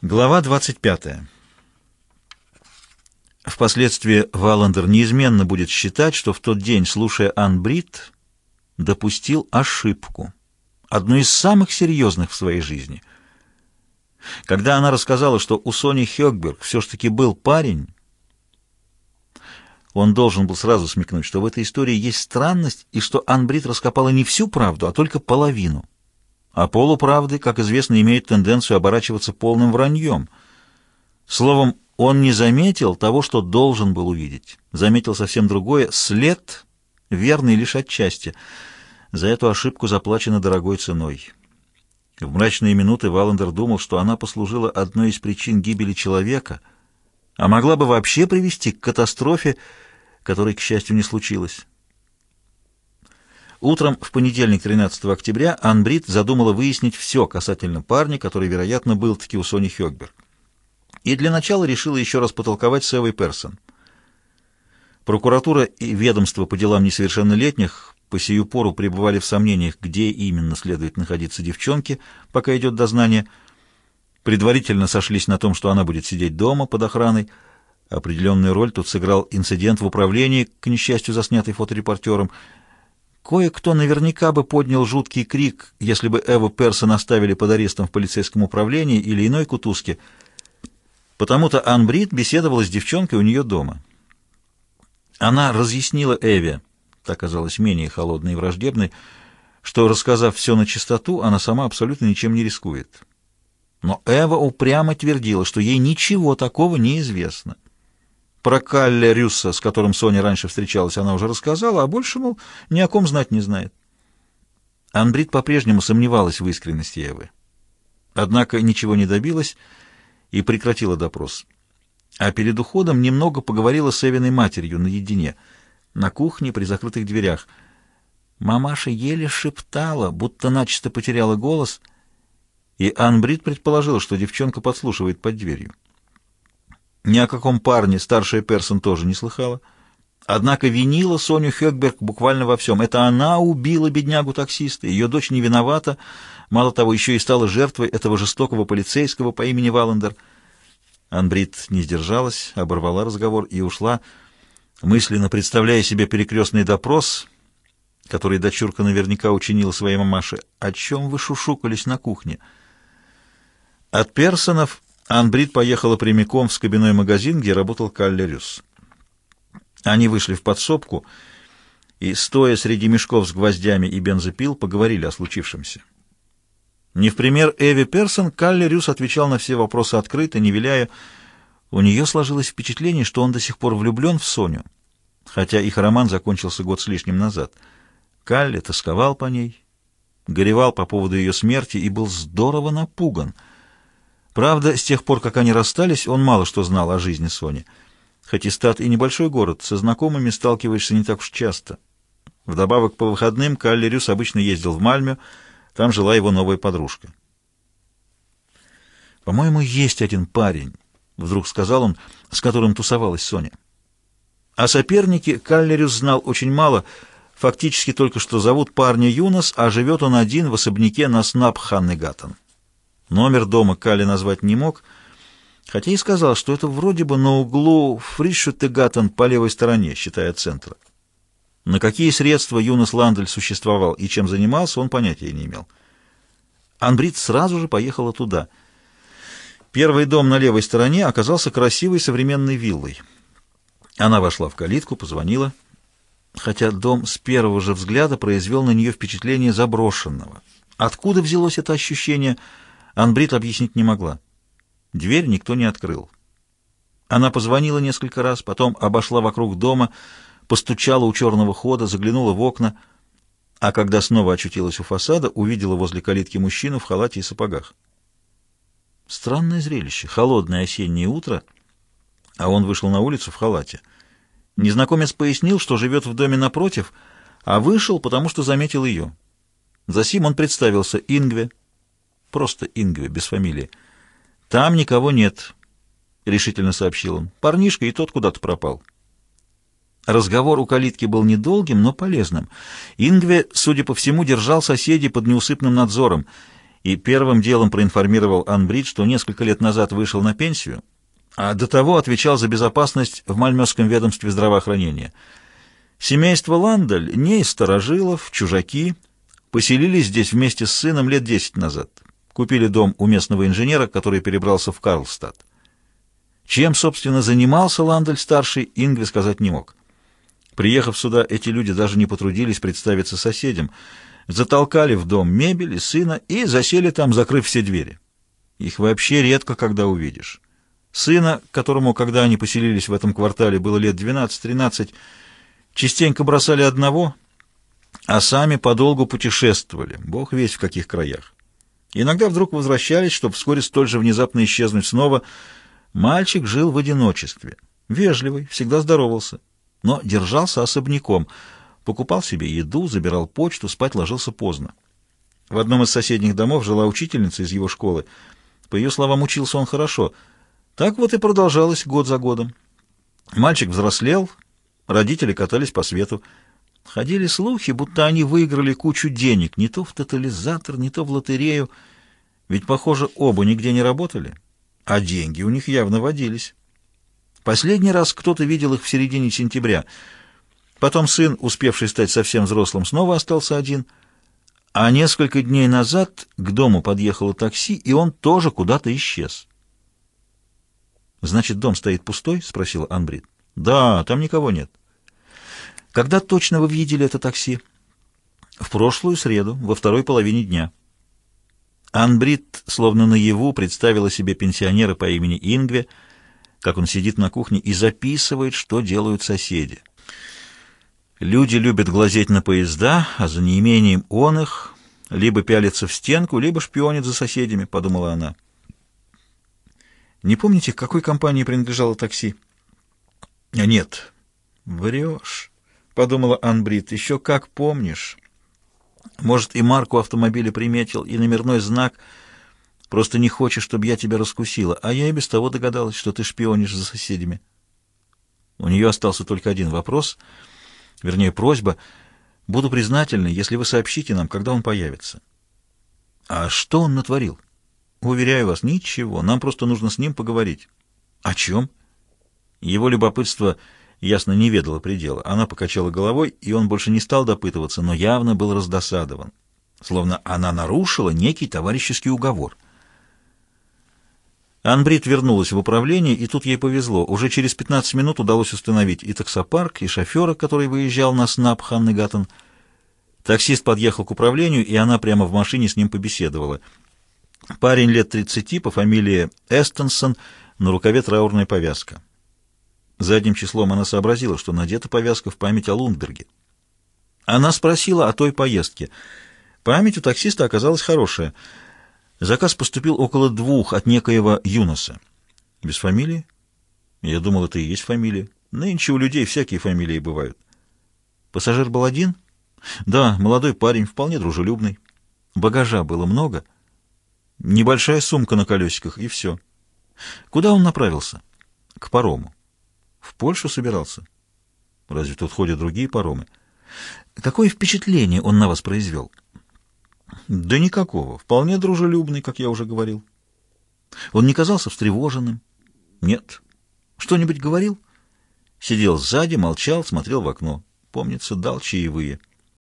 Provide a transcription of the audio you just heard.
Глава 25. Впоследствии Валандер неизменно будет считать, что в тот день, слушая Ан Брит, допустил ошибку, одну из самых серьезных в своей жизни. Когда она рассказала, что у Сони Хёкберг все-таки был парень, он должен был сразу смекнуть, что в этой истории есть странность, и что Ан Брит раскопала не всю правду, а только половину. А полуправды, как известно, имеют тенденцию оборачиваться полным враньем. Словом, он не заметил того, что должен был увидеть. Заметил совсем другое — след, верный лишь отчасти. За эту ошибку заплачено дорогой ценой. В мрачные минуты Валандер думал, что она послужила одной из причин гибели человека, а могла бы вообще привести к катастрофе, которой, к счастью, не случилось. Утром в понедельник, 13 октября, Анбрид задумала выяснить все касательно парня, который, вероятно, был таки у Сони Хёкберг. И для начала решила еще раз потолковать с Эвой Персон. Прокуратура и ведомство по делам несовершеннолетних по сию пору пребывали в сомнениях, где именно следует находиться девчонке, пока идет дознание. Предварительно сошлись на том, что она будет сидеть дома под охраной. Определенную роль тут сыграл инцидент в управлении, к несчастью, заснятый фоторепортером, Кое-кто наверняка бы поднял жуткий крик, если бы Эву Персон оставили под арестом в полицейском управлении или иной кутузке. Потому-то Ан Брит беседовала с девчонкой у нее дома. Она разъяснила Эве, так казалось менее холодной и враждебной, что, рассказав все на чистоту, она сама абсолютно ничем не рискует. Но Эва упрямо твердила, что ей ничего такого не известно. Про Калле Рюсса, с которым Соня раньше встречалась, она уже рассказала, а больше, мол, ни о ком знать не знает. Анбрид по-прежнему сомневалась в искренности Евы. Однако ничего не добилась и прекратила допрос. А перед уходом немного поговорила с Эвиной матерью наедине, на кухне при закрытых дверях. Мамаша еле шептала, будто начисто потеряла голос, и Анбрид предположила, что девчонка подслушивает под дверью. Ни о каком парне старшая Персон тоже не слыхала. Однако винила Соню Хёкберг буквально во всем. Это она убила беднягу-таксиста, ее дочь не виновата, мало того, еще и стала жертвой этого жестокого полицейского по имени Валандер. Анбрид не сдержалась, оборвала разговор и ушла, мысленно представляя себе перекрестный допрос, который дочурка наверняка учинила своей мамаше. О чем вы шушукались на кухне? От Персонов Анбрид поехала прямиком в скобяной магазин, где работал Каллерюс. Они вышли в подсобку и, стоя среди мешков с гвоздями и бензопил, поговорили о случившемся. Не в пример Эви Персон, Каллерюс отвечал на все вопросы открыто, не виляя. У нее сложилось впечатление, что он до сих пор влюблен в Соню, хотя их роман закончился год с лишним назад. Калли тосковал по ней, горевал по поводу ее смерти и был здорово напуган — Правда, с тех пор, как они расстались, он мало что знал о жизни Сони. Хоть и стат и небольшой город, со знакомыми сталкиваешься не так уж часто. Вдобавок, по выходным Калли Рюс обычно ездил в Мальмё, там жила его новая подружка. «По-моему, есть один парень», — вдруг сказал он, с которым тусовалась Соня. О сопернике Каллерюс знал очень мало, фактически только что зовут парня Юнос, а живет он один в особняке на Снапханнегаттен. Номер дома Кали назвать не мог, хотя и сказал, что это вроде бы на углу Фришутегаттен по левой стороне, считая центра. На какие средства Юнос Ландель существовал и чем занимался, он понятия не имел. Анбрид сразу же поехала туда. Первый дом на левой стороне оказался красивой современной виллой. Она вошла в калитку, позвонила, хотя дом с первого же взгляда произвел на нее впечатление заброшенного. Откуда взялось это ощущение – Анбрид объяснить не могла. Дверь никто не открыл. Она позвонила несколько раз, потом обошла вокруг дома, постучала у черного хода, заглянула в окна, а когда снова очутилась у фасада, увидела возле калитки мужчину в халате и сапогах. Странное зрелище. Холодное осеннее утро, а он вышел на улицу в халате. Незнакомец пояснил, что живет в доме напротив, а вышел, потому что заметил ее. Засим он представился Ингве, Просто Ингве, без фамилии. «Там никого нет», — решительно сообщил он. «Парнишка и тот куда-то пропал». Разговор у калитки был недолгим, но полезным. Ингве, судя по всему, держал соседей под неусыпным надзором, и первым делом проинформировал Анбрид, что несколько лет назад вышел на пенсию, а до того отвечал за безопасность в Мальмёском ведомстве здравоохранения. Семейство Ландаль, не из старожилов, чужаки, поселились здесь вместе с сыном лет десять назад. Купили дом у местного инженера, который перебрался в Карлстад. Чем, собственно, занимался Ландаль-старший, Ингви сказать не мог. Приехав сюда, эти люди даже не потрудились представиться соседям — затолкали в дом мебель и сына и засели там, закрыв все двери. Их вообще редко когда увидишь. Сына, которому, когда они поселились в этом квартале, было лет 12-13, частенько бросали одного, а сами подолгу путешествовали, бог весь в каких краях. Иногда вдруг возвращались, чтобы вскоре столь же внезапно исчезнуть снова. Мальчик жил в одиночестве, вежливый, всегда здоровался, но держался особняком — Покупал себе еду, забирал почту, спать ложился поздно. В одном из соседних домов жила учительница из его школы. По ее словам, учился он хорошо. Так вот и продолжалось год за годом. Мальчик взрослел, родители катались по свету. Ходили слухи, будто они выиграли кучу денег, не то в тотализатор, не то в лотерею. Ведь, похоже, оба нигде не работали, а деньги у них явно водились. Последний раз кто-то видел их в середине сентября — Потом сын, успевший стать совсем взрослым, снова остался один. А несколько дней назад к дому подъехало такси, и он тоже куда-то исчез. «Значит, дом стоит пустой?» — спросила Анбрид. «Да, там никого нет». «Когда точно вы видели это такси?» «В прошлую среду, во второй половине дня». Анбрид, словно наяву, представила себе пенсионера по имени Ингве, как он сидит на кухне и записывает, что делают соседи. Люди любят глазеть на поезда, а за неимением он их либо пялится в стенку, либо шпионит за соседями, — подумала она. Не помните, к какой компании принадлежало такси? Нет. Врешь, — подумала Анбрид. Еще как помнишь. Может, и марку автомобиля приметил, и номерной знак. Просто не хочешь, чтобы я тебя раскусила. А я и без того догадалась, что ты шпионишь за соседями. У нее остался только один вопрос — вернее, просьба. Буду признательна, если вы сообщите нам, когда он появится. А что он натворил? Уверяю вас, ничего. Нам просто нужно с ним поговорить. О чем? Его любопытство ясно не ведало предела. Она покачала головой, и он больше не стал допытываться, но явно был раздосадован. Словно она нарушила некий товарищеский уговор — Анбрид вернулась в управление, и тут ей повезло. Уже через 15 минут удалось установить и таксопарк, и шофера, который выезжал на СНАП Ханны. Таксист подъехал к управлению, и она прямо в машине с ним побеседовала. Парень лет 30 по фамилии Эстонсон, на рукаве траурная повязка. Задним числом она сообразила, что надета повязка в память о Лундберге. Она спросила о той поездке. Память у таксиста оказалась хорошая — Заказ поступил около двух от некоего Юноса. Без фамилии? Я думал, это и есть фамилия. Нынче у людей всякие фамилии бывают. Пассажир был один? Да, молодой парень, вполне дружелюбный. Багажа было много. Небольшая сумка на колесиках, и все. Куда он направился? К парому. В Польшу собирался? Разве тут ходят другие паромы? Какое впечатление он на вас произвел? — да никакого. Вполне дружелюбный, как я уже говорил. Он не казался встревоженным? Нет. Что-нибудь говорил? Сидел сзади, молчал, смотрел в окно. Помнится, дал чаевые.